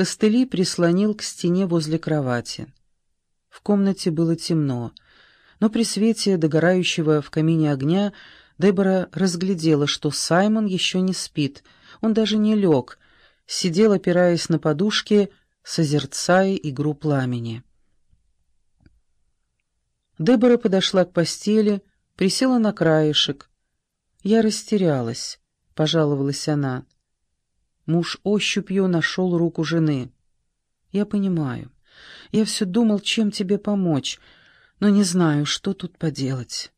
костыли прислонил к стене возле кровати. В комнате было темно, но при свете догорающего в камине огня Дебора разглядела, что Саймон еще не спит, он даже не лег, сидел, опираясь на подушке, созерцая игру пламени. Дебора подошла к постели, присела на краешек. «Я растерялась», — пожаловалась она. Муж ощупью нашел руку жены. «Я понимаю. Я все думал, чем тебе помочь, но не знаю, что тут поделать».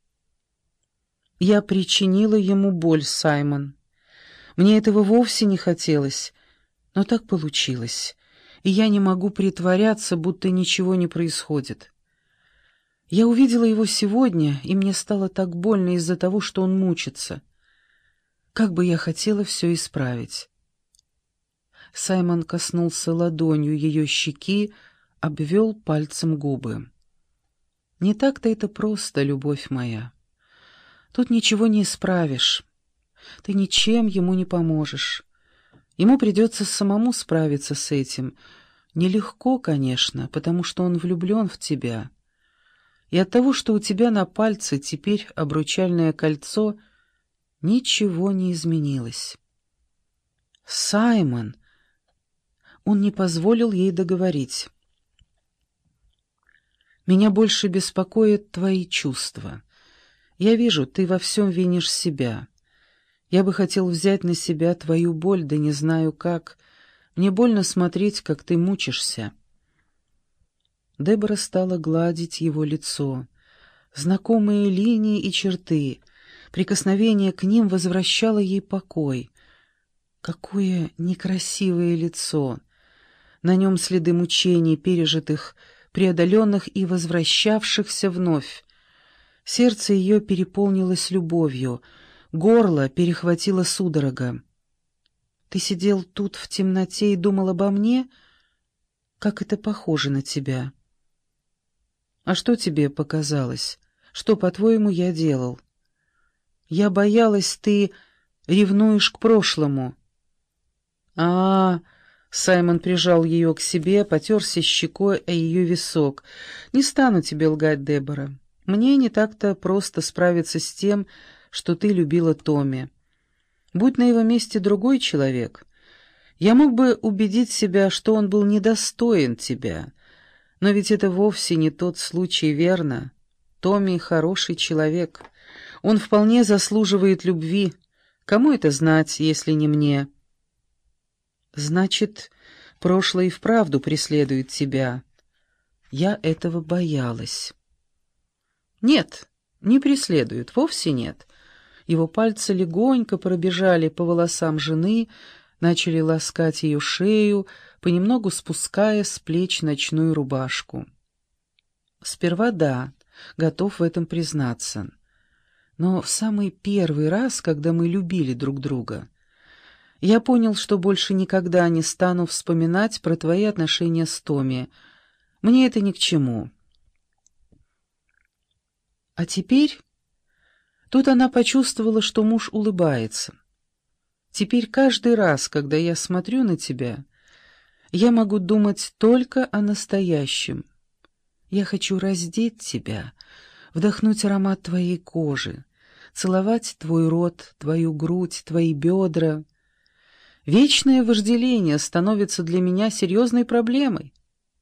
Я причинила ему боль, Саймон. Мне этого вовсе не хотелось, но так получилось, и я не могу притворяться, будто ничего не происходит. Я увидела его сегодня, и мне стало так больно из-за того, что он мучится. Как бы я хотела все исправить. Саймон коснулся ладонью ее щеки, обвел пальцем губы. «Не так-то это просто, любовь моя. Тут ничего не исправишь. Ты ничем ему не поможешь. Ему придется самому справиться с этим. Нелегко, конечно, потому что он влюблен в тебя» и от того, что у тебя на пальце теперь обручальное кольцо, ничего не изменилось. «Саймон!» Он не позволил ей договорить. «Меня больше беспокоят твои чувства. Я вижу, ты во всем винишь себя. Я бы хотел взять на себя твою боль, да не знаю как. Мне больно смотреть, как ты мучишься». Дебора стала гладить его лицо. Знакомые линии и черты, прикосновение к ним возвращало ей покой. Какое некрасивое лицо! На нем следы мучений, пережитых, преодоленных и возвращавшихся вновь. Сердце ее переполнилось любовью, горло перехватило судорога. «Ты сидел тут в темноте и думал обо мне? Как это похоже на тебя!» «А что тебе показалось? Что, по-твоему, я делал?» «Я боялась, ты ревнуешь к прошлому». «А, -а, -а Саймон прижал ее к себе, потерся щекой о ее висок. «Не стану тебе лгать, Дебора. Мне не так-то просто справиться с тем, что ты любила Томми. Будь на его месте другой человек, я мог бы убедить себя, что он был недостоин тебя, но ведь это вовсе не тот случай, верно? Томми хороший человек. Он вполне заслуживает любви. Кому это знать, если не мне? Значит, прошлое и вправду преследует тебя. Я этого боялась. Нет, не преследует, вовсе нет. Его пальцы легонько пробежали по волосам жены, начали ласкать ее шею, понемногу спуская с плеч ночную рубашку. Сперва да, готов в этом признаться. Но в самый первый раз, когда мы любили друг друга, я понял, что больше никогда не стану вспоминать про твои отношения с Томи. Мне это ни к чему. А теперь... Тут она почувствовала, что муж улыбается. Теперь каждый раз, когда я смотрю на тебя, я могу думать только о настоящем. Я хочу раздеть тебя, вдохнуть аромат твоей кожи, целовать твой рот, твою грудь, твои бедра. Вечное вожделение становится для меня серьезной проблемой.